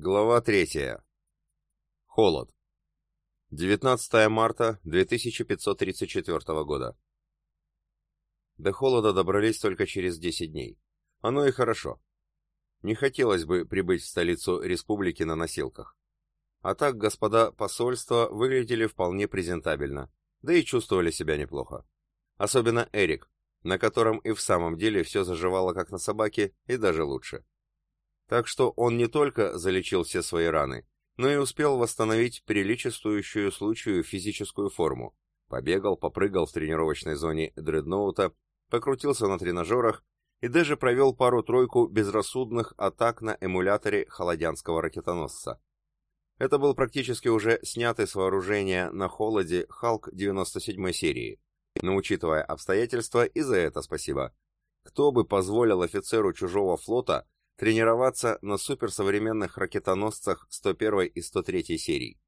Глава третья. Холод. 19 марта 2534 года. До холода добрались только через 10 дней. Оно и хорошо. Не хотелось бы прибыть в столицу республики на носилках. А так господа посольства выглядели вполне презентабельно, да и чувствовали себя неплохо. Особенно Эрик, на котором и в самом деле все заживало как на собаке, и даже лучше. Так что он не только залечил все свои раны, но и успел восстановить приличествующую случаю физическую форму. Побегал, попрыгал в тренировочной зоне дредноута, покрутился на тренажерах и даже провел пару-тройку безрассудных атак на эмуляторе холодянского ракетоносца. Это был практически уже снятый с вооружения на холоде Халк 97 серии. Но учитывая обстоятельства, и за это спасибо. Кто бы позволил офицеру чужого флота тренироваться на суперсовременных ракетоносцах 101 и 103 серий.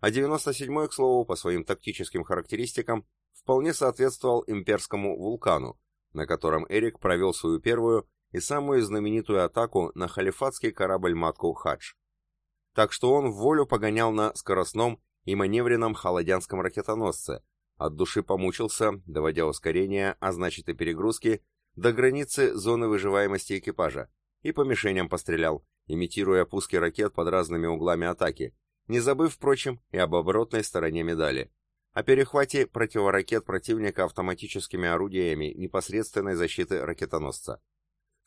А 97-й, к слову, по своим тактическим характеристикам, вполне соответствовал имперскому «Вулкану», на котором Эрик провел свою первую и самую знаменитую атаку на халифатский корабль-матку «Хадж». Так что он в волю погонял на скоростном и маневренном холодянском ракетоносце, от души помучился, доводя ускорение, а значит и перегрузки, до границы зоны выживаемости экипажа, и по мишеням пострелял, имитируя пуски ракет под разными углами атаки, не забыв, впрочем, и об оборотной стороне медали, о перехвате противоракет противника автоматическими орудиями непосредственной защиты ракетоносца.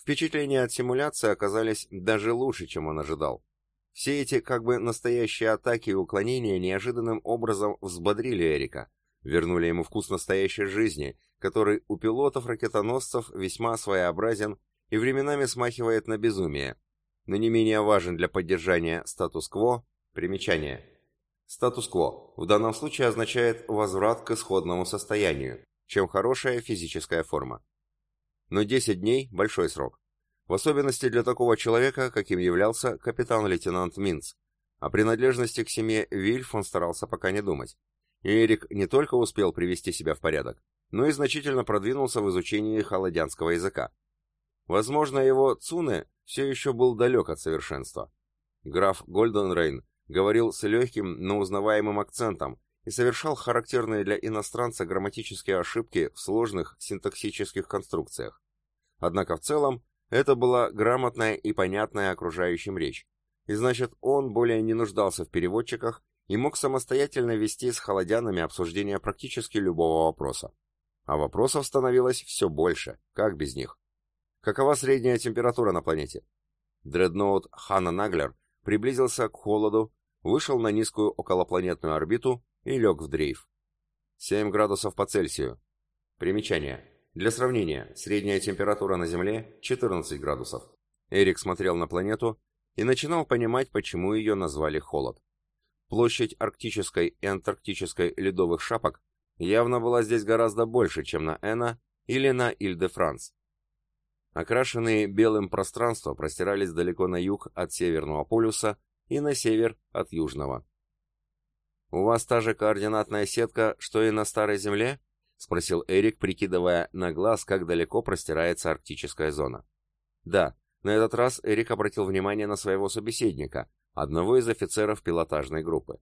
Впечатления от симуляции оказались даже лучше, чем он ожидал. Все эти как бы настоящие атаки и уклонения неожиданным образом взбодрили Эрика, вернули ему вкус настоящей жизни, который у пилотов-ракетоносцев весьма своеобразен и временами смахивает на безумие, но не менее важен для поддержания статус-кво, примечание. Статус-кво в данном случае означает возврат к исходному состоянию, чем хорошая физическая форма. Но 10 дней – большой срок. В особенности для такого человека, каким являлся капитан-лейтенант Минц. О принадлежности к семье Вильф он старался пока не думать. И Эрик не только успел привести себя в порядок, но и значительно продвинулся в изучении холодянского языка. Возможно, его Цуне все еще был далек от совершенства. Граф Гольденрейн говорил с легким, но узнаваемым акцентом и совершал характерные для иностранца грамматические ошибки в сложных синтаксических конструкциях. Однако в целом это была грамотная и понятная окружающим речь, и значит он более не нуждался в переводчиках и мог самостоятельно вести с холодянами обсуждение практически любого вопроса. А вопросов становилось все больше, как без них. Какова средняя температура на планете? Дредноут Хана Наглер приблизился к холоду, вышел на низкую околопланетную орбиту и лег в дрейф. 7 градусов по Цельсию. Примечание. Для сравнения, средняя температура на Земле 14 градусов. Эрик смотрел на планету и начинал понимать, почему ее назвали холод. Площадь арктической и антарктической ледовых шапок явно была здесь гораздо больше, чем на Эна или на Иль-де-Франс. Окрашенные белым пространства простирались далеко на юг от Северного полюса и на север от Южного. «У вас та же координатная сетка, что и на Старой Земле?» — спросил Эрик, прикидывая на глаз, как далеко простирается арктическая зона. «Да, на этот раз Эрик обратил внимание на своего собеседника, одного из офицеров пилотажной группы.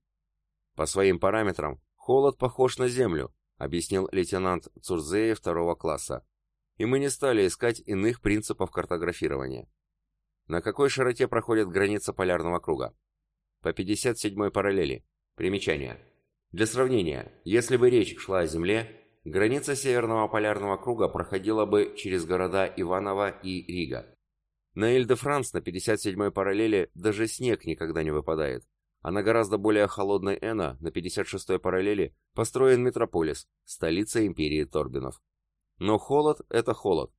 По своим параметрам, холод похож на Землю, объяснил лейтенант Цурзея второго класса и мы не стали искать иных принципов картографирования. На какой широте проходит граница полярного круга? По 57-й параллели. Примечание. Для сравнения, если бы речь шла о Земле, граница Северного полярного круга проходила бы через города Иваново и Рига. На Иль-де-Франс на 57-й параллели даже снег никогда не выпадает, а на гораздо более холодной Эна, на 56-й параллели, построен метрополис, столица империи Торбинов. Но холод — это холод.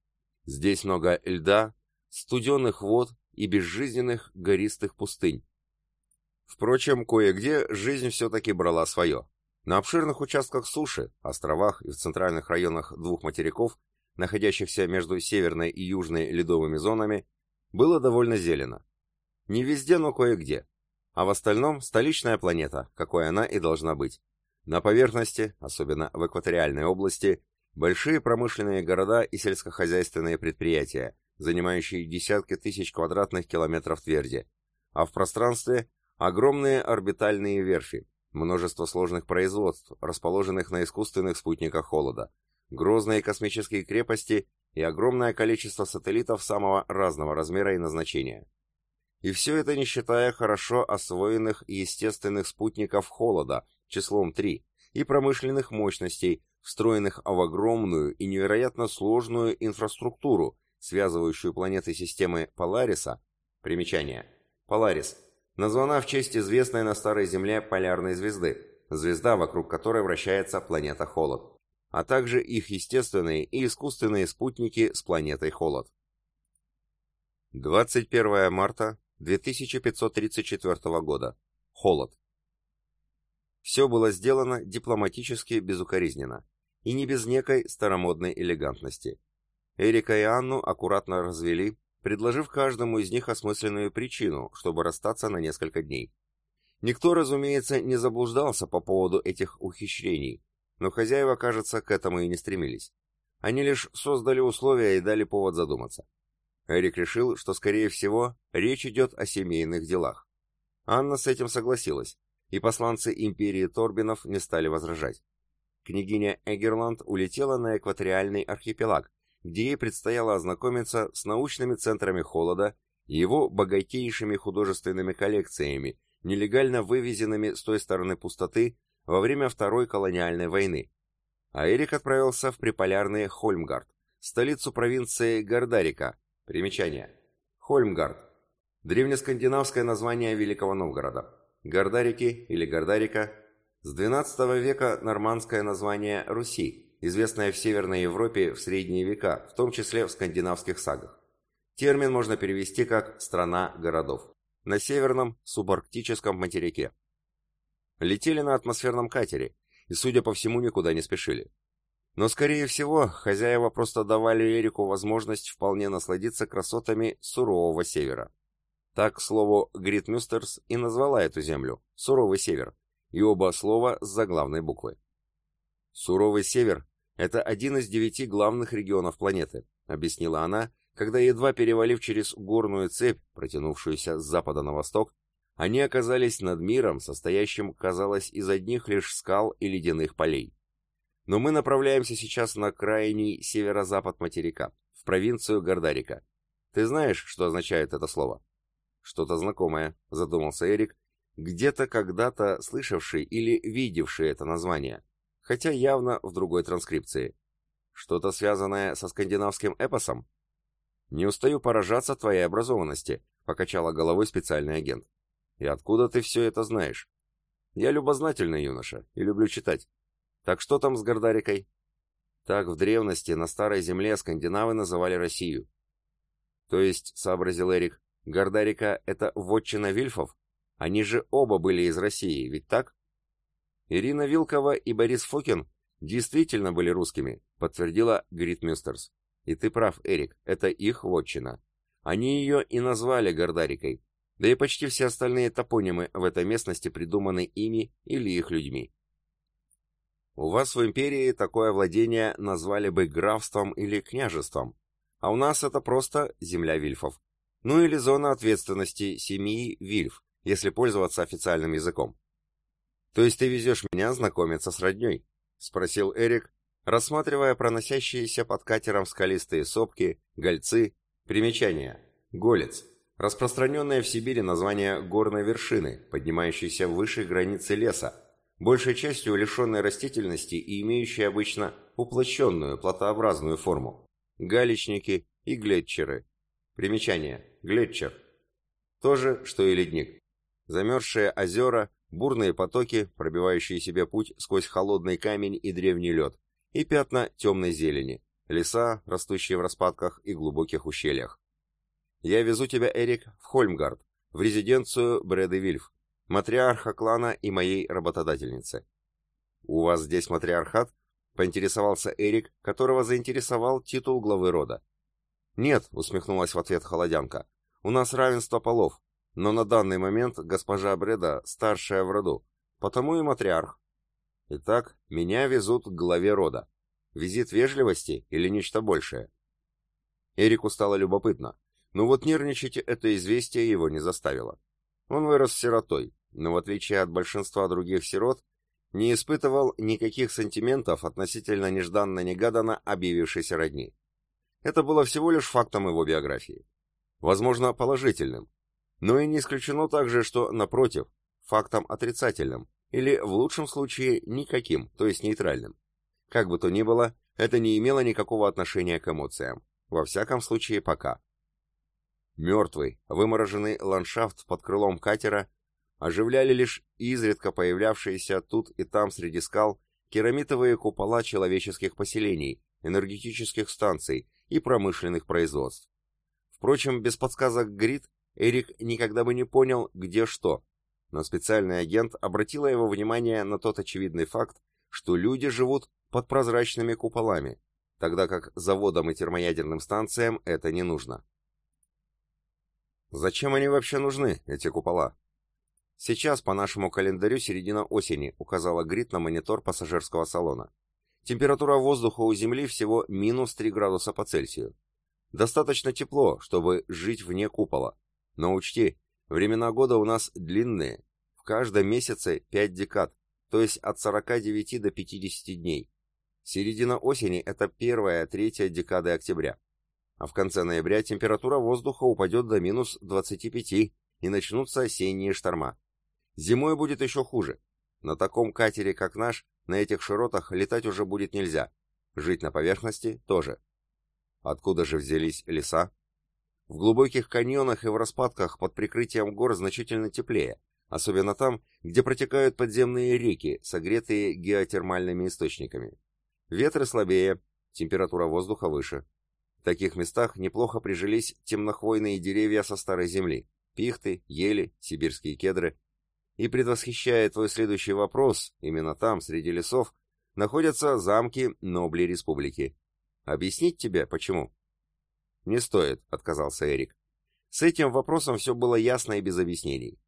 Здесь много льда, студенных вод и безжизненных гористых пустынь. Впрочем, кое-где жизнь все-таки брала свое. На обширных участках суши, островах и в центральных районах двух материков, находящихся между северной и южной ледовыми зонами, было довольно зелено. Не везде, но кое-где. А в остальном столичная планета, какой она и должна быть. На поверхности, особенно в экваториальной области, Большие промышленные города и сельскохозяйственные предприятия, занимающие десятки тысяч квадратных километров тверди, а в пространстве огромные орбитальные верфи, множество сложных производств, расположенных на искусственных спутниках холода, грозные космические крепости и огромное количество сателлитов самого разного размера и назначения. И все это не считая хорошо освоенных естественных спутников холода числом 3 и промышленных мощностей, встроенных в огромную и невероятно сложную инфраструктуру, связывающую планеты системы Полариса. Примечание. Поларис названа в честь известной на Старой Земле полярной звезды, звезда, вокруг которой вращается планета Холод, а также их естественные и искусственные спутники с планетой Холод. 21 марта 2534 года. Холод. Все было сделано дипломатически безукоризненно, и не без некой старомодной элегантности. Эрика и Анну аккуратно развели, предложив каждому из них осмысленную причину, чтобы расстаться на несколько дней. Никто, разумеется, не заблуждался по поводу этих ухищрений, но хозяева, кажется, к этому и не стремились. Они лишь создали условия и дали повод задуматься. Эрик решил, что, скорее всего, речь идет о семейных делах. Анна с этим согласилась, и посланцы империи Торбинов не стали возражать. Княгиня Эгерланд улетела на экваториальный архипелаг, где ей предстояло ознакомиться с научными центрами холода и его богатейшими художественными коллекциями, нелегально вывезенными с той стороны пустоты во время Второй колониальной войны. А Эрик отправился в приполярный Хольмгард, столицу провинции Гардарика, Примечание. Хольмгард. Древнескандинавское название Великого Новгорода. Гардарики или Гардарика. С XII века нормандское название Руси, известное в Северной Европе в средние века, в том числе в скандинавских сагах. Термин можно перевести как «страна городов». На северном субарктическом материке. Летели на атмосферном катере и, судя по всему, никуда не спешили. Но, скорее всего, хозяева просто давали Эрику возможность вполне насладиться красотами сурового севера. Так, к слову, Грит Мюстерс и назвала эту землю – Суровый Север, и оба слова с заглавной буквы. Суровый Север – это один из девяти главных регионов планеты, объяснила она, когда, едва перевалив через горную цепь, протянувшуюся с запада на восток, они оказались над миром, состоящим, казалось, из одних лишь скал и ледяных полей. Но мы направляемся сейчас на крайний северо-запад материка, в провинцию Гордарика. Ты знаешь, что означает это слово? Что-то знакомое, задумался Эрик, где-то когда-то слышавший или видевший это название, хотя явно в другой транскрипции. Что-то связанное со скандинавским эпосом? Не устаю поражаться твоей образованности, покачала головой специальный агент. И откуда ты все это знаешь? Я любознательный юноша и люблю читать. Так что там с Гордарикой? Так в древности на Старой Земле скандинавы называли Россию. То есть, сообразил Эрик, Гордарика — это вотчина вильфов? Они же оба были из России, ведь так? Ирина Вилкова и Борис Фокин действительно были русскими, подтвердила Грит Мюстерс. И ты прав, Эрик, это их вотчина. Они ее и назвали Гордарикой, да и почти все остальные топонимы в этой местности придуманы ими или их людьми. У вас в империи такое владение назвали бы графством или княжеством, а у нас это просто земля вильфов. Ну или зона ответственности семьи вильф, если пользоваться официальным языком. То есть ты везешь меня знакомиться с родней? Спросил Эрик, рассматривая проносящиеся под катером скалистые сопки, гольцы, примечания. Голец. Распространенное в Сибири название горной вершины, поднимающейся выше границы леса, большей частью лишенной растительности и имеющей обычно уплощенную платообразную форму. Галечники и глетчеры. Примечание. Глетчер. То же, что и ледник. Замерзшие озера, бурные потоки, пробивающие себе путь сквозь холодный камень и древний лед, и пятна темной зелени, леса, растущие в распадках и глубоких ущельях. Я везу тебя, Эрик, в Хольмгард, в резиденцию Брэды Вильф, матриарха клана и моей работодательницы. «У вас здесь матриархат?» — поинтересовался Эрик, которого заинтересовал титул главы рода. «Нет», — усмехнулась в ответ холодянка, — «у нас равенство полов, но на данный момент госпожа Бреда старшая в роду, потому и матриарх. Итак, меня везут к главе рода. Визит вежливости или нечто большее?» Эрику стало любопытно, но вот нервничать это известие его не заставило. Он вырос сиротой, но в отличие от большинства других сирот, не испытывал никаких сантиментов относительно нежданно-негаданно объявившейся родни. Это было всего лишь фактом его биографии. Возможно, положительным. Но и не исключено также, что, напротив, фактом отрицательным, или, в лучшем случае, никаким, то есть нейтральным. Как бы то ни было, это не имело никакого отношения к эмоциям. Во всяком случае, пока. Мертвый, вымороженный ландшафт под крылом катера оживляли лишь изредка появлявшиеся тут и там среди скал керамитовые купола человеческих поселений, энергетических станций и промышленных производств. Впрочем, без подсказок Грит Эрик никогда бы не понял, где что, но специальный агент обратила его внимание на тот очевидный факт, что люди живут под прозрачными куполами, тогда как заводам и термоядерным станциям это не нужно. Зачем они вообще нужны, эти купола? Сейчас по нашему календарю середина осени, указала Грит на монитор пассажирского салона. Температура воздуха у Земли всего минус 3 градуса по Цельсию. Достаточно тепло, чтобы жить вне купола. Но учти, времена года у нас длинные. В каждом месяце 5 декад, то есть от 49 до 50 дней. Середина осени – это первая, третья декады октября а в конце ноября температура воздуха упадет до минус 25 и начнутся осенние шторма. Зимой будет еще хуже. На таком катере, как наш, на этих широтах летать уже будет нельзя. Жить на поверхности тоже. Откуда же взялись леса? В глубоких каньонах и в распадках под прикрытием гор значительно теплее, особенно там, где протекают подземные реки, согретые геотермальными источниками. Ветры слабее, температура воздуха выше. В таких местах неплохо прижились темнохвойные деревья со старой земли, пихты, ели, сибирские кедры. И предвосхищая твой следующий вопрос, именно там, среди лесов, находятся замки Нобли Республики. Объяснить тебе, почему? Не стоит, отказался Эрик. С этим вопросом все было ясно и без объяснений.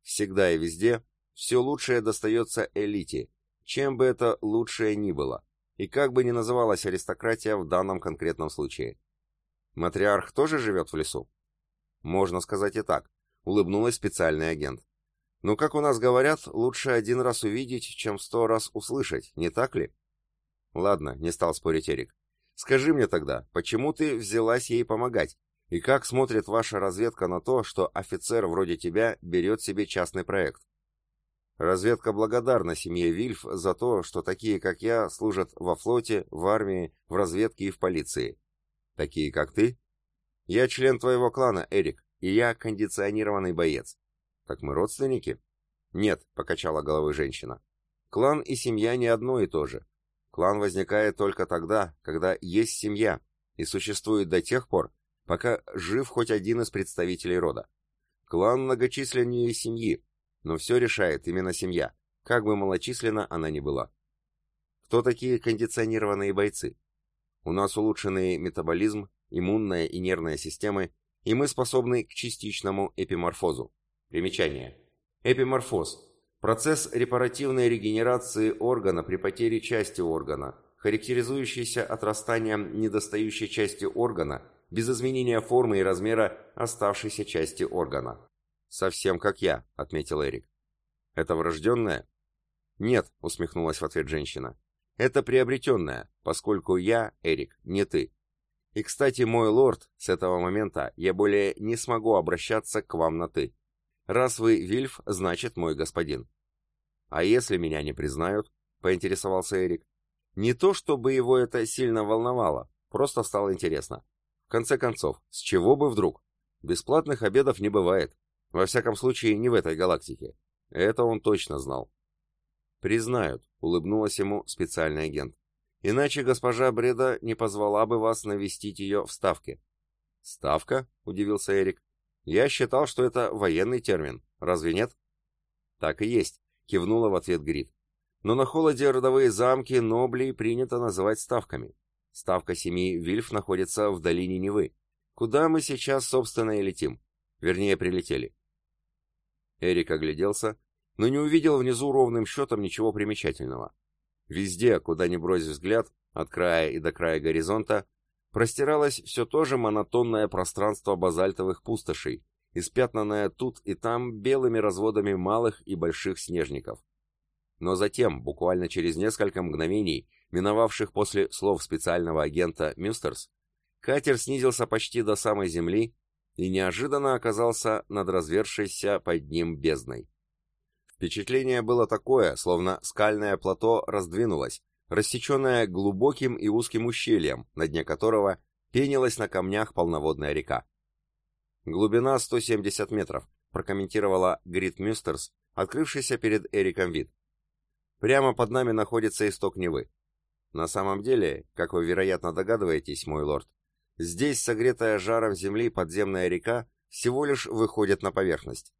Всегда и везде все лучшее достается элите, чем бы это лучшее ни было и как бы ни называлась аристократия в данном конкретном случае. Матриарх тоже живет в лесу? Можно сказать и так, улыбнулась специальный агент. Но, как у нас говорят, лучше один раз увидеть, чем сто раз услышать, не так ли? Ладно, не стал спорить Эрик. Скажи мне тогда, почему ты взялась ей помогать? И как смотрит ваша разведка на то, что офицер вроде тебя берет себе частный проект? Разведка благодарна семье Вильф за то, что такие, как я, служат во флоте, в армии, в разведке и в полиции. Такие, как ты? Я член твоего клана, Эрик, и я кондиционированный боец. Так мы родственники? Нет, покачала головой женщина. Клан и семья не одно и то же. Клан возникает только тогда, когда есть семья, и существует до тех пор, пока жив хоть один из представителей рода. Клан многочисленнее семьи, но все решает именно семья, как бы малочисленно она ни была. Кто такие кондиционированные бойцы? У нас улучшенный метаболизм, иммунная и нервная системы, и мы способны к частичному эпиморфозу. Примечание. Эпиморфоз – процесс репаративной регенерации органа при потере части органа, характеризующийся отрастанием недостающей части органа без изменения формы и размера оставшейся части органа. «Совсем как я», — отметил Эрик. «Это врожденное?» «Нет», — усмехнулась в ответ женщина. «Это приобретенное, поскольку я, Эрик, не ты. И, кстати, мой лорд, с этого момента я более не смогу обращаться к вам на «ты». Раз вы Вильф, значит мой господин». «А если меня не признают?» — поинтересовался Эрик. Не то, чтобы его это сильно волновало, просто стало интересно. В конце концов, с чего бы вдруг? Бесплатных обедов не бывает. Во всяком случае, не в этой галактике. Это он точно знал. «Признают», — улыбнулась ему специальный агент. «Иначе госпожа Бреда не позвала бы вас навестить ее в Ставке». «Ставка?» — удивился Эрик. «Я считал, что это военный термин. Разве нет?» «Так и есть», — кивнула в ответ Грит. «Но на холоде родовые замки Ноблей принято называть ставками. Ставка семьи Вильф находится в долине Невы. Куда мы сейчас, собственно, и летим? Вернее, прилетели. Эрик огляделся, но не увидел внизу ровным счетом ничего примечательного. Везде, куда ни брось взгляд, от края и до края горизонта, простиралось все то же монотонное пространство базальтовых пустошей, испятнанная тут и там белыми разводами малых и больших снежников. Но затем, буквально через несколько мгновений, миновавших после слов специального агента Мюстерс, катер снизился почти до самой земли и неожиданно оказался над развершейся под ним бездной. Впечатление было такое, словно скальное плато раздвинулось, рассеченное глубоким и узким ущельем, на дне которого пенилась на камнях полноводная река. Глубина 170 метров, прокомментировала Грит Мюстерс, открывшийся перед Эриком вид. Прямо под нами находится исток Невы. На самом деле, как вы, вероятно, догадываетесь, мой лорд, здесь согретая жаром земли подземная река всего лишь выходит на поверхность.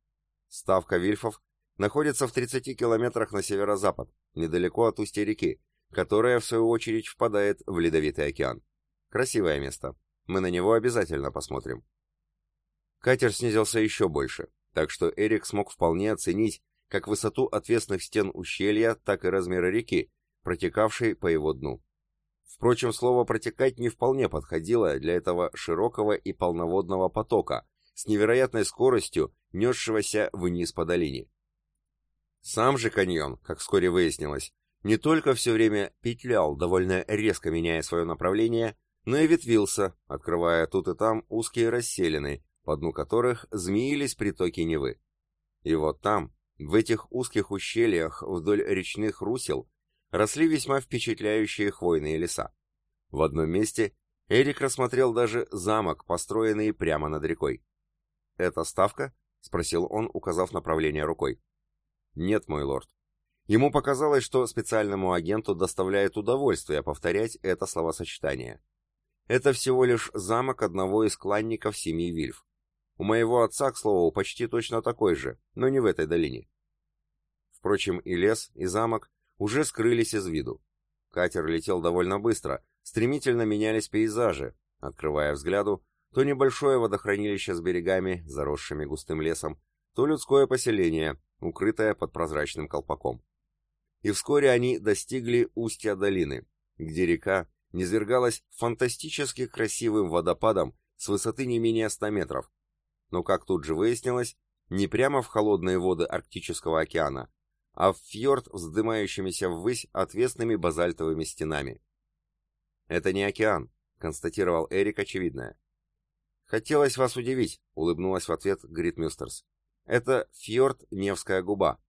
Ставка Вильфов находится в 30 километрах на северо-запад, недалеко от устья реки, которая, в свою очередь, впадает в Ледовитый океан. Красивое место. Мы на него обязательно посмотрим. Катер снизился еще больше, так что Эрик смог вполне оценить как высоту отвесных стен ущелья, так и размеры реки, протекавшей по его дну. Впрочем, слово «протекать» не вполне подходило для этого широкого и полноводного потока, с невероятной скоростью, несшегося вниз по долине. Сам же каньон, как вскоре выяснилось, не только все время петлял, довольно резко меняя свое направление, но и ветвился, открывая тут и там узкие расселины, по дну которых змеились притоки Невы. И вот там, в этих узких ущельях вдоль речных русел, росли весьма впечатляющие хвойные леса. В одном месте Эрик рассмотрел даже замок, построенный прямо над рекой. «Это ставка?» — спросил он, указав направление рукой. «Нет, мой лорд. Ему показалось, что специальному агенту доставляет удовольствие повторять это словосочетание. Это всего лишь замок одного из кланников семьи Вильф. У моего отца, к слову, почти точно такой же, но не в этой долине. Впрочем, и лес, и замок уже скрылись из виду. Катер летел довольно быстро, стремительно менялись пейзажи, открывая взгляду то небольшое водохранилище с берегами, заросшими густым лесом, то людское поселение, укрытое под прозрачным колпаком и вскоре они достигли устья долины, где река низвергалась фантастически красивым водопадом с высоты не менее 100 метров. Но, как тут же выяснилось, не прямо в холодные воды Арктического океана, а в фьорд, вздымающимися ввысь отвесными базальтовыми стенами. «Это не океан», — констатировал Эрик очевидное. «Хотелось вас удивить», — улыбнулась в ответ Грит Мюстерс. «Это фьорд Невская губа.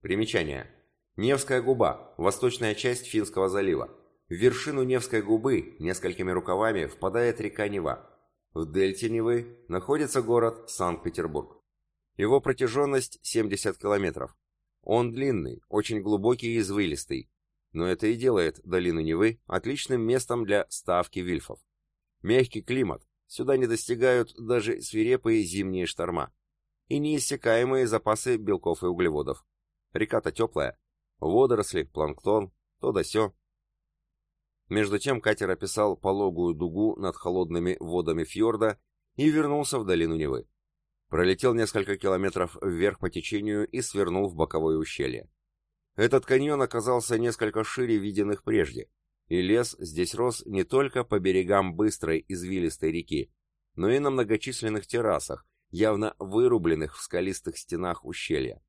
Примечание. Невская губа, восточная часть Финского залива. В вершину Невской губы несколькими рукавами впадает река Нева. В дельте Невы находится город Санкт-Петербург. Его протяженность 70 километров. Он длинный, очень глубокий и извилистый, но это и делает долину Невы отличным местом для ставки вильфов. Мягкий климат, сюда не достигают даже свирепые зимние шторма. И неиссякаемые запасы белков и углеводов. Река-то теплая, Водоросли, планктон, то да сё. Между тем катер описал пологую дугу над холодными водами фьорда и вернулся в долину Невы. Пролетел несколько километров вверх по течению и свернул в боковое ущелье. Этот каньон оказался несколько шире виденных прежде, и лес здесь рос не только по берегам быстрой извилистой реки, но и на многочисленных террасах, явно вырубленных в скалистых стенах ущелья.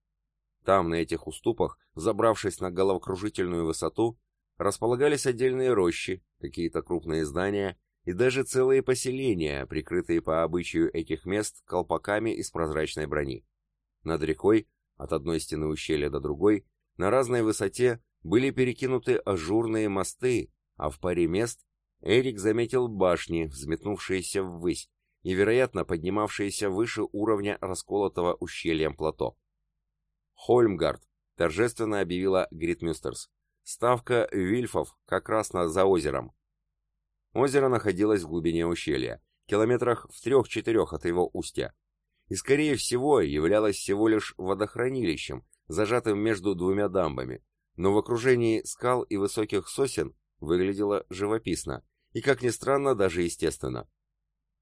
Там, на этих уступах, забравшись на головокружительную высоту, располагались отдельные рощи, какие-то крупные здания и даже целые поселения, прикрытые по обычаю этих мест колпаками из прозрачной брони. Над рекой, от одной стены ущелья до другой, на разной высоте были перекинуты ажурные мосты, а в паре мест Эрик заметил башни, взметнувшиеся ввысь и, вероятно, поднимавшиеся выше уровня расколотого ущельем плато. Хольмгард, торжественно объявила Гритмюстерс. Ставка Вильфов как раз над за озером. Озеро находилось в глубине ущелья, километрах в трех-четырех от его устья, и, скорее всего, являлось всего лишь водохранилищем, зажатым между двумя дамбами, но в окружении скал и высоких сосен выглядело живописно и, как ни странно, даже естественно.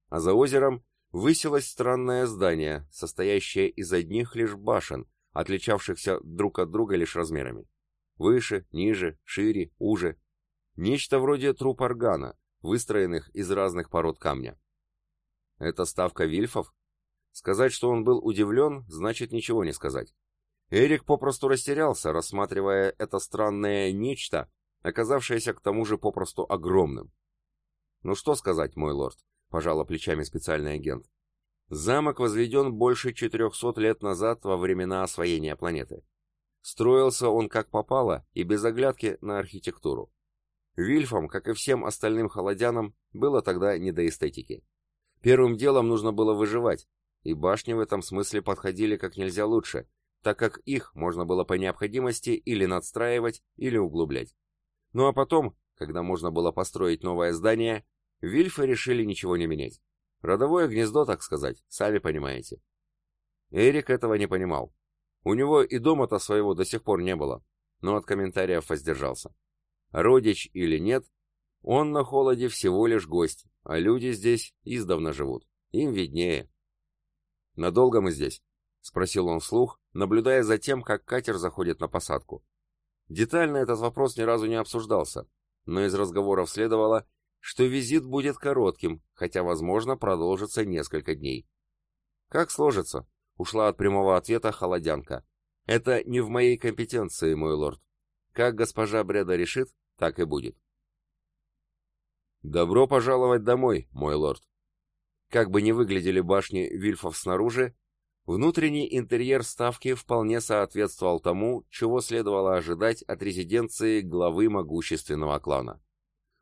А за озером высилось странное здание, состоящее из одних лишь башен, отличавшихся друг от друга лишь размерами. Выше, ниже, шире, уже. Нечто вроде труб органа, выстроенных из разных пород камня. Это ставка вильфов? Сказать, что он был удивлен, значит ничего не сказать. Эрик попросту растерялся, рассматривая это странное нечто, оказавшееся к тому же попросту огромным. «Ну что сказать, мой лорд?» — пожала плечами специальный агент. «Замок возведен больше 400 лет назад во времена освоения планеты. Строился он как попало и без оглядки на архитектуру. Вильфам, как и всем остальным холодянам, было тогда не до эстетики. Первым делом нужно было выживать, и башни в этом смысле подходили как нельзя лучше, так как их можно было по необходимости или надстраивать, или углублять. Ну а потом, когда можно было построить новое здание, Вильфы решили ничего не менять. Родовое гнездо, так сказать, сами понимаете. Эрик этого не понимал. У него и дома-то своего до сих пор не было, но от комментариев воздержался. Родич или нет, он на холоде всего лишь гость, а люди здесь издавна живут. Им виднее. «Надолго мы здесь?» — спросил он вслух, наблюдая за тем, как катер заходит на посадку. Детально этот вопрос ни разу не обсуждался, но из разговоров следовало, что визит будет коротким, хотя, возможно, продолжится несколько дней. «Как сложится?» — ушла от прямого ответа холодянка. «Это не в моей компетенции, мой лорд. Как госпожа Бреда решит, так и будет. Добро пожаловать домой, мой лорд. Как бы ни выглядели башни Вильфов снаружи, внутренний интерьер ставки вполне соответствовал тому, чего следовало ожидать от резиденции главы могущественного клана.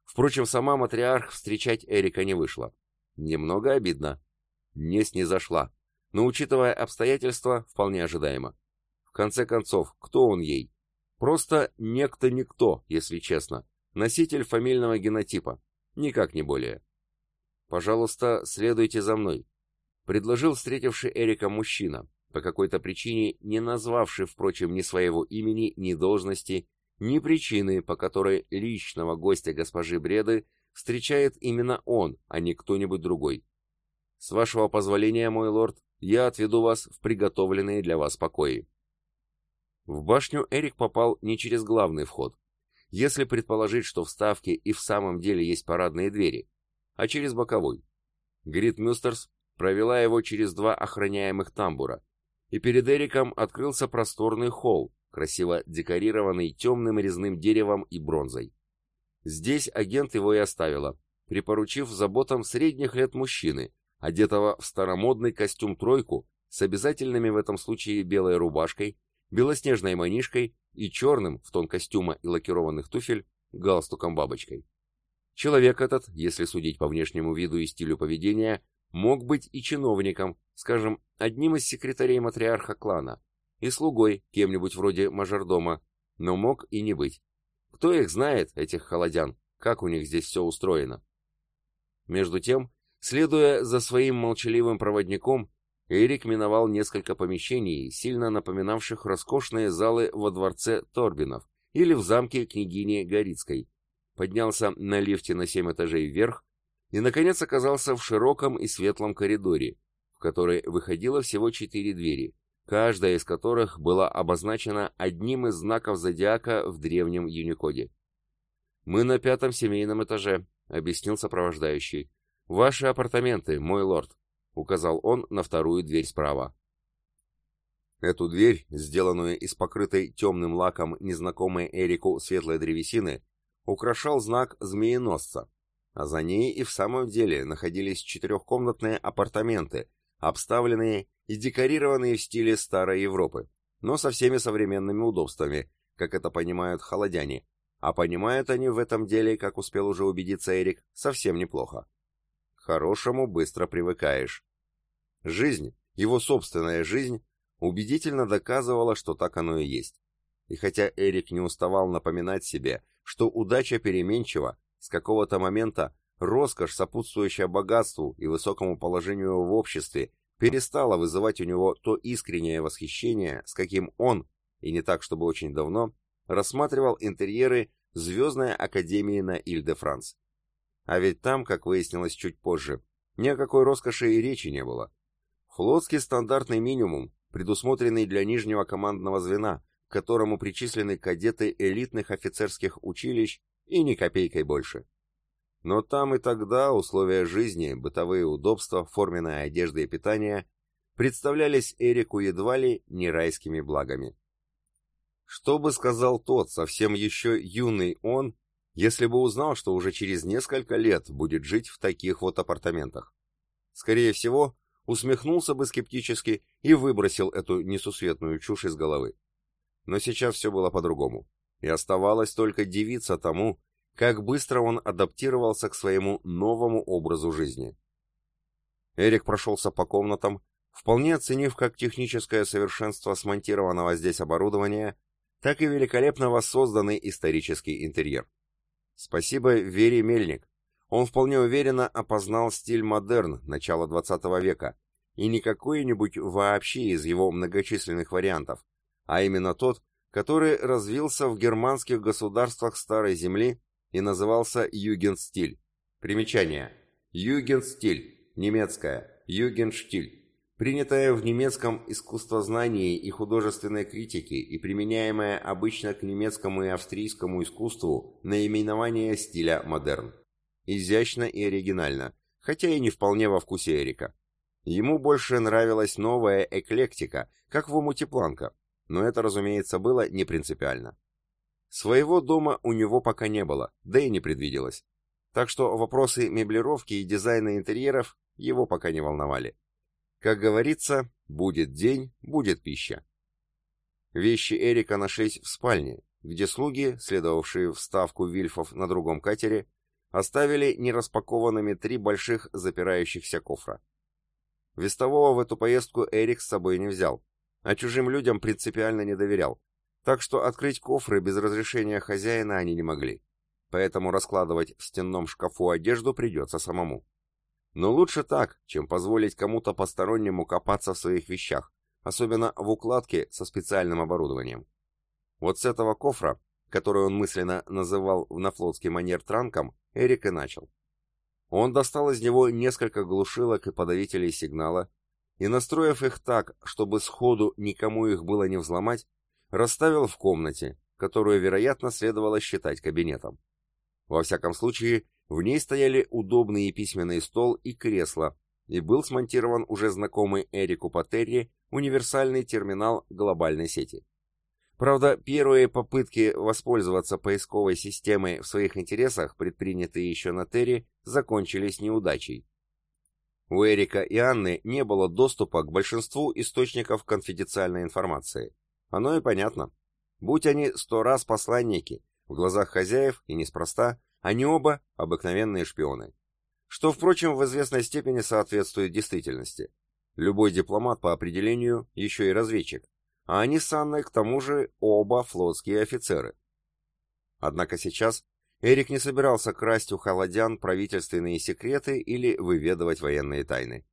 Впрочем, сама матриарх встречать Эрика не вышла. Немного обидно. Не снизошла. Но, учитывая обстоятельства, вполне ожидаемо. В конце концов, кто он ей? Просто некто-никто, если честно. Носитель фамильного генотипа. Никак не более. «Пожалуйста, следуйте за мной», — предложил встретивший Эрика мужчина, по какой-то причине не назвавший, впрочем, ни своего имени, ни должности, ни причины, по которой личного гостя госпожи Бреды встречает именно он, а не кто-нибудь другой. «С вашего позволения, мой лорд, я отведу вас в приготовленные для вас покои». В башню Эрик попал не через главный вход, если предположить, что в Ставке и в самом деле есть парадные двери, а через боковой. Грит Мюстерс провела его через два охраняемых тамбура, и перед Эриком открылся просторный холл, красиво декорированный темным резным деревом и бронзой. Здесь агент его и оставила, припоручив заботам средних лет мужчины, одетого в старомодный костюм-тройку с обязательными в этом случае белой рубашкой белоснежной манишкой и черным, в тон костюма и лакированных туфель, галстуком-бабочкой. Человек этот, если судить по внешнему виду и стилю поведения, мог быть и чиновником, скажем, одним из секретарей матриарха клана, и слугой, кем-нибудь вроде мажордома, но мог и не быть. Кто их знает, этих холодян, как у них здесь все устроено? Между тем, следуя за своим молчаливым проводником, Эрик миновал несколько помещений, сильно напоминавших роскошные залы во дворце Торбинов или в замке княгини Горицкой, поднялся на лифте на семь этажей вверх и, наконец, оказался в широком и светлом коридоре, в который выходило всего четыре двери, каждая из которых была обозначена одним из знаков зодиака в древнем Юникоде. «Мы на пятом семейном этаже», — объяснил сопровождающий. «Ваши апартаменты, мой лорд». — указал он на вторую дверь справа. Эту дверь, сделанную из покрытой темным лаком незнакомой Эрику светлой древесины, украшал знак змееносца, а за ней и в самом деле находились четырехкомнатные апартаменты, обставленные и декорированные в стиле Старой Европы, но со всеми современными удобствами, как это понимают холодяне, а понимают они в этом деле, как успел уже убедиться Эрик, совсем неплохо хорошему быстро привыкаешь. Жизнь, его собственная жизнь, убедительно доказывала, что так оно и есть. И хотя Эрик не уставал напоминать себе, что удача переменчива, с какого-то момента роскошь, сопутствующая богатству и высокому положению в обществе, перестала вызывать у него то искреннее восхищение, с каким он, и не так, чтобы очень давно, рассматривал интерьеры Звездной Академии на Иль-де-Франс. А ведь там, как выяснилось чуть позже, ни о какой роскоши и речи не было. Флотский стандартный минимум, предусмотренный для нижнего командного звена, к которому причислены кадеты элитных офицерских училищ и ни копейкой больше. Но там и тогда условия жизни, бытовые удобства, форменная одежда и питание представлялись Эрику едва ли не райскими благами. Что бы сказал тот, совсем еще юный он, если бы узнал, что уже через несколько лет будет жить в таких вот апартаментах? Скорее всего, усмехнулся бы скептически и выбросил эту несусветную чушь из головы. Но сейчас все было по-другому, и оставалось только дивиться тому, как быстро он адаптировался к своему новому образу жизни. Эрик прошелся по комнатам, вполне оценив как техническое совершенство смонтированного здесь оборудования, так и великолепно воссозданный исторический интерьер. Спасибо Вере Мельник. Он вполне уверенно опознал стиль модерн начала 20 века, и не какой-нибудь вообще из его многочисленных вариантов, а именно тот, который развился в германских государствах Старой Земли и назывался Югенстиль. Примечание. Югенстиль. Немецкая. Югенштиль принятая в немецком искусствознании и художественной критике и применяемая обычно к немецкому и австрийскому искусству наименование стиля модерн. Изящно и оригинально, хотя и не вполне во вкусе Эрика. Ему больше нравилась новая эклектика, как в умуте Планка, но это, разумеется, было не принципиально. Своего дома у него пока не было, да и не предвиделось. Так что вопросы меблировки и дизайна интерьеров его пока не волновали. Как говорится, будет день, будет пища. Вещи Эрика нашлись в спальне, где слуги, следовавшие в ставку вильфов на другом катере, оставили нераспакованными три больших запирающихся кофра. Вестового в эту поездку Эрик с собой не взял, а чужим людям принципиально не доверял, так что открыть кофры без разрешения хозяина они не могли, поэтому раскладывать в стенном шкафу одежду придется самому. Но лучше так, чем позволить кому-то постороннему копаться в своих вещах, особенно в укладке со специальным оборудованием. Вот с этого кофра, который он мысленно называл на флотский манер транком, Эрик и начал. Он достал из него несколько глушилок и подавителей сигнала, и, настроив их так, чтобы сходу никому их было не взломать, расставил в комнате, которую, вероятно, следовало считать кабинетом. Во всяком случае, в ней стояли удобный письменный стол и кресло, и был смонтирован уже знакомый Эрику Патерри универсальный терминал глобальной сети. Правда, первые попытки воспользоваться поисковой системой в своих интересах, предпринятые еще на Терри, закончились неудачей. У Эрика и Анны не было доступа к большинству источников конфиденциальной информации. Оно и понятно. Будь они сто раз посланники, в глазах хозяев, и неспроста, они оба обыкновенные шпионы. Что, впрочем, в известной степени соответствует действительности. Любой дипломат по определению еще и разведчик, а они с Анной, к тому же, оба флотские офицеры. Однако сейчас Эрик не собирался красть у холодян правительственные секреты или выведывать военные тайны.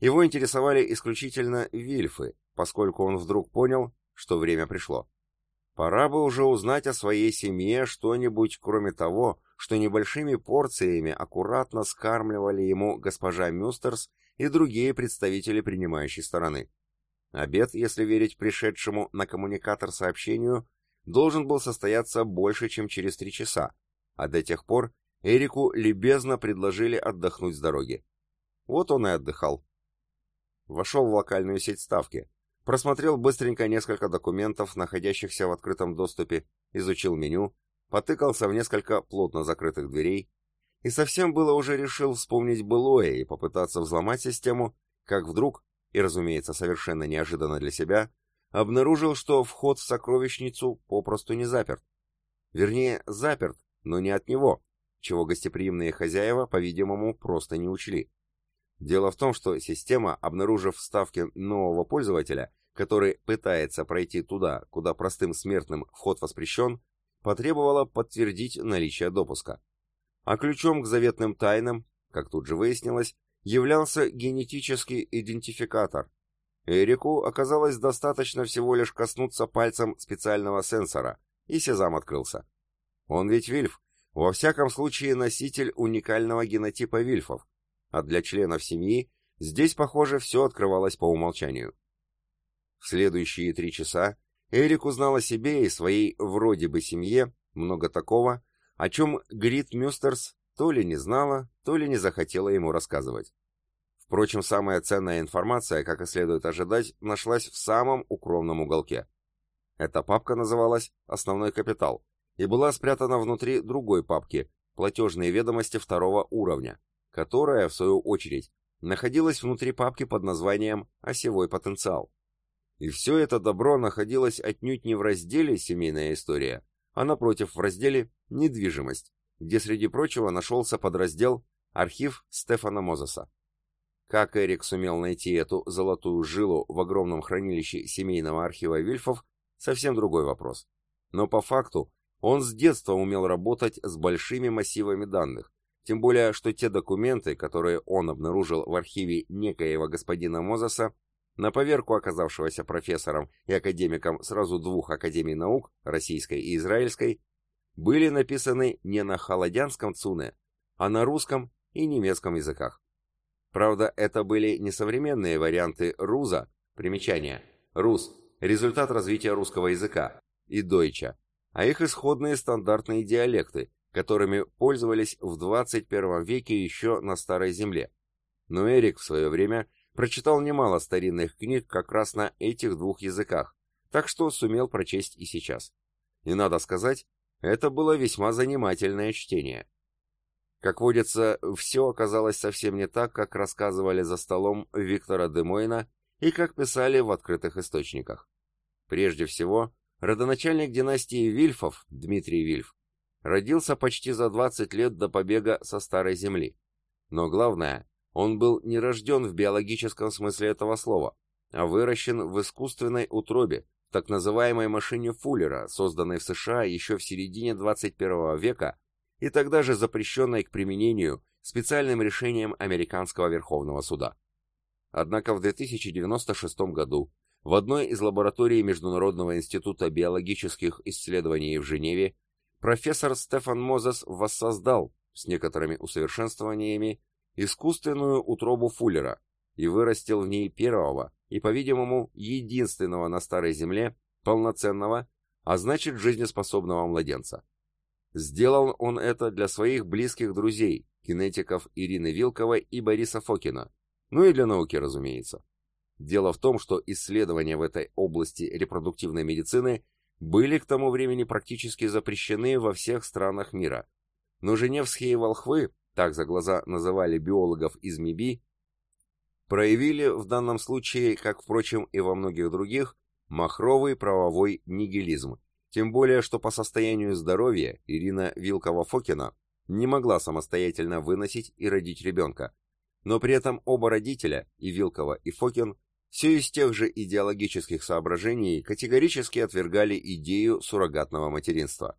Его интересовали исключительно вильфы, поскольку он вдруг понял, что время пришло. Пора бы уже узнать о своей семье что-нибудь, кроме того, что небольшими порциями аккуратно скармливали ему госпожа Мюстерс и другие представители принимающей стороны. Обед, если верить пришедшему на коммуникатор сообщению, должен был состояться больше, чем через три часа, а до тех пор Эрику любезно предложили отдохнуть с дороги. Вот он и отдыхал. Вошел в локальную сеть ставки, просмотрел быстренько несколько документов, находящихся в открытом доступе, изучил меню, потыкался в несколько плотно закрытых дверей и совсем было уже решил вспомнить былое и попытаться взломать систему, как вдруг, и, разумеется, совершенно неожиданно для себя, обнаружил, что вход в сокровищницу попросту не заперт. Вернее, заперт, но не от него, чего гостеприимные хозяева, по-видимому, просто не учли. Дело в том, что система, обнаружив вставки нового пользователя, который пытается пройти туда, куда простым смертным вход воспрещен, потребовала подтвердить наличие допуска. А ключом к заветным тайнам, как тут же выяснилось, являлся генетический идентификатор. Эрику оказалось достаточно всего лишь коснуться пальцем специального сенсора, и Сезам открылся. Он ведь Вильф, во всяком случае носитель уникального генотипа Вильфов, а для членов семьи здесь, похоже, все открывалось по умолчанию. В следующие три часа Эрик узнал о себе и своей вроде бы семье много такого, о чем Грит Мюстерс то ли не знала, то ли не захотела ему рассказывать. Впрочем, самая ценная информация, как и следует ожидать, нашлась в самом укромном уголке. Эта папка называлась «Основной капитал» и была спрятана внутри другой папки «Платежные ведомости второго уровня», которая, в свою очередь, находилась внутри папки под названием «Осевой потенциал». И все это добро находилось отнюдь не в разделе «Семейная история», а напротив в разделе «Недвижимость», где среди прочего нашелся подраздел «Архив Стефана Мозеса». Как Эрик сумел найти эту золотую жилу в огромном хранилище семейного архива Вильфов, совсем другой вопрос. Но по факту он с детства умел работать с большими массивами данных, тем более, что те документы, которые он обнаружил в архиве некоего господина Мозеса, на поверку оказавшегося профессором и академиком сразу двух академий наук, российской и израильской, были написаны не на холодянском цуне, а на русском и немецком языках. Правда, это были не современные варианты руза, примечание, рус, результат развития русского языка, и дойча, а их исходные стандартные диалекты, которыми пользовались в 21 веке еще на Старой Земле. Но Эрик в свое время прочитал немало старинных книг как раз на этих двух языках, так что сумел прочесть и сейчас. И надо сказать, это было весьма занимательное чтение. Как водится, все оказалось совсем не так, как рассказывали за столом Виктора Демойна и как писали в открытых источниках. Прежде всего, родоначальник династии Вильфов, Дмитрий Вильф, родился почти за 20 лет до побега со Старой Земли. Но главное, он был не рожден в биологическом смысле этого слова, а выращен в искусственной утробе, так называемой машине Фуллера, созданной в США еще в середине 21 века и тогда же запрещенной к применению специальным решением Американского Верховного Суда. Однако в 2096 году в одной из лабораторий Международного института биологических исследований в Женеве профессор Стефан Мозес воссоздал, с некоторыми усовершенствованиями, искусственную утробу Фуллера и вырастил в ней первого и, по-видимому, единственного на Старой Земле полноценного, а значит жизнеспособного младенца. Сделал он это для своих близких друзей, кинетиков Ирины Вилковой и Бориса Фокина, ну и для науки, разумеется. Дело в том, что исследования в этой области репродуктивной медицины были к тому времени практически запрещены во всех странах мира. Но женевские волхвы, так за глаза называли биологов из МИБИ, проявили в данном случае, как, впрочем, и во многих других, махровый правовой нигилизм, тем более, что по состоянию здоровья Ирина Вилкова-Фокина не могла самостоятельно выносить и родить ребенка, но при этом оба родителя, и Вилкова, и Фокин, все из тех же идеологических соображений категорически отвергали идею суррогатного материнства.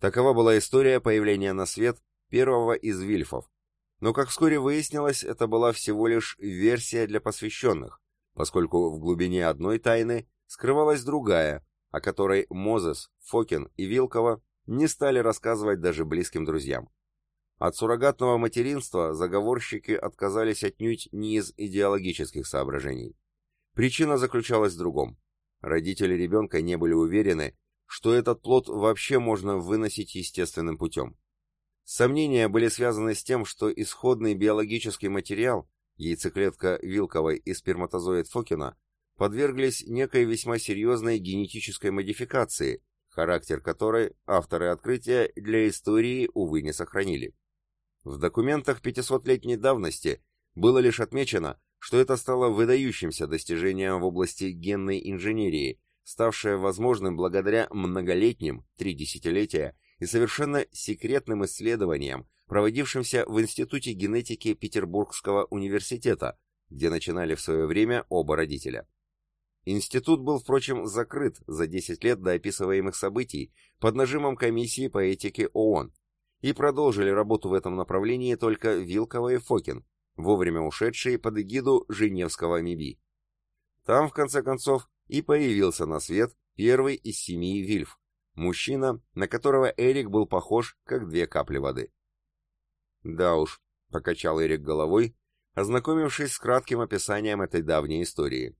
Такова была история появления на свет первого из вильфов, но, как вскоре выяснилось, это была всего лишь версия для посвященных, поскольку в глубине одной тайны скрывалась другая, о которой Мозес, Фокин и Вилкова не стали рассказывать даже близким друзьям. От суррогатного материнства заговорщики отказались отнюдь не из идеологических соображений. Причина заключалась в другом. Родители ребенка не были уверены, что этот плод вообще можно выносить естественным путем. Сомнения были связаны с тем, что исходный биологический материал, яйцеклетка Вилковой и сперматозоид Фокина, подверглись некой весьма серьезной генетической модификации, характер которой авторы открытия для истории, увы, не сохранили. В документах 500-летней давности было лишь отмечено, что это стало выдающимся достижением в области генной инженерии, ставшее возможным благодаря многолетним, три десятилетия, и совершенно секретным исследованиям, проводившимся в Институте генетики Петербургского университета, где начинали в свое время оба родителя. Институт был, впрочем, закрыт за 10 лет до описываемых событий под нажимом комиссии по этике ООН, и продолжили работу в этом направлении только Вилкова и Фокин, вовремя ушедшие под эгиду Женевского МИБИ. Там, в конце концов, и появился на свет первый из семьи Вильф, мужчина, на которого Эрик был похож, как две капли воды. «Да уж», — покачал Эрик головой, ознакомившись с кратким описанием этой давней истории.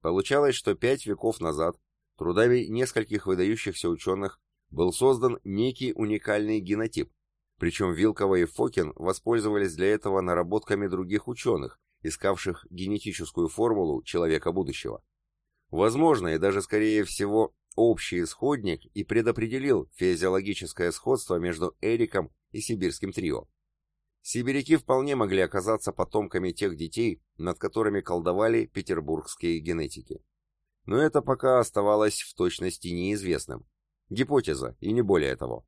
Получалось, что пять веков назад трудами нескольких выдающихся ученых был создан некий уникальный генотип, Причем Вилкова и Фокин воспользовались для этого наработками других ученых, искавших генетическую формулу человека будущего. Возможно, и даже скорее всего, общий исходник и предопределил физиологическое сходство между Эриком и сибирским трио. Сибиряки вполне могли оказаться потомками тех детей, над которыми колдовали петербургские генетики. Но это пока оставалось в точности неизвестным. Гипотеза, и не более того.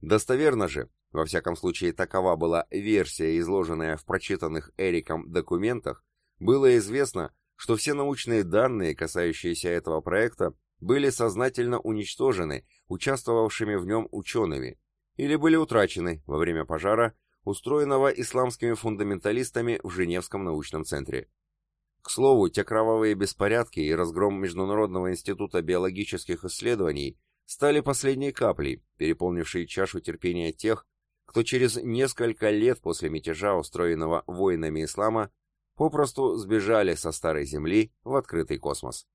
Достоверно же, во всяком случае такова была версия, изложенная в прочитанных Эриком документах, было известно, что все научные данные, касающиеся этого проекта, были сознательно уничтожены участвовавшими в нем учеными или были утрачены во время пожара устроенного исламскими фундаменталистами в Женевском научном центре. К слову, те кровавые беспорядки и разгром Международного института биологических исследований стали последней каплей, переполнившей чашу терпения тех, кто через несколько лет после мятежа, устроенного воинами ислама, попросту сбежали со Старой Земли в открытый космос.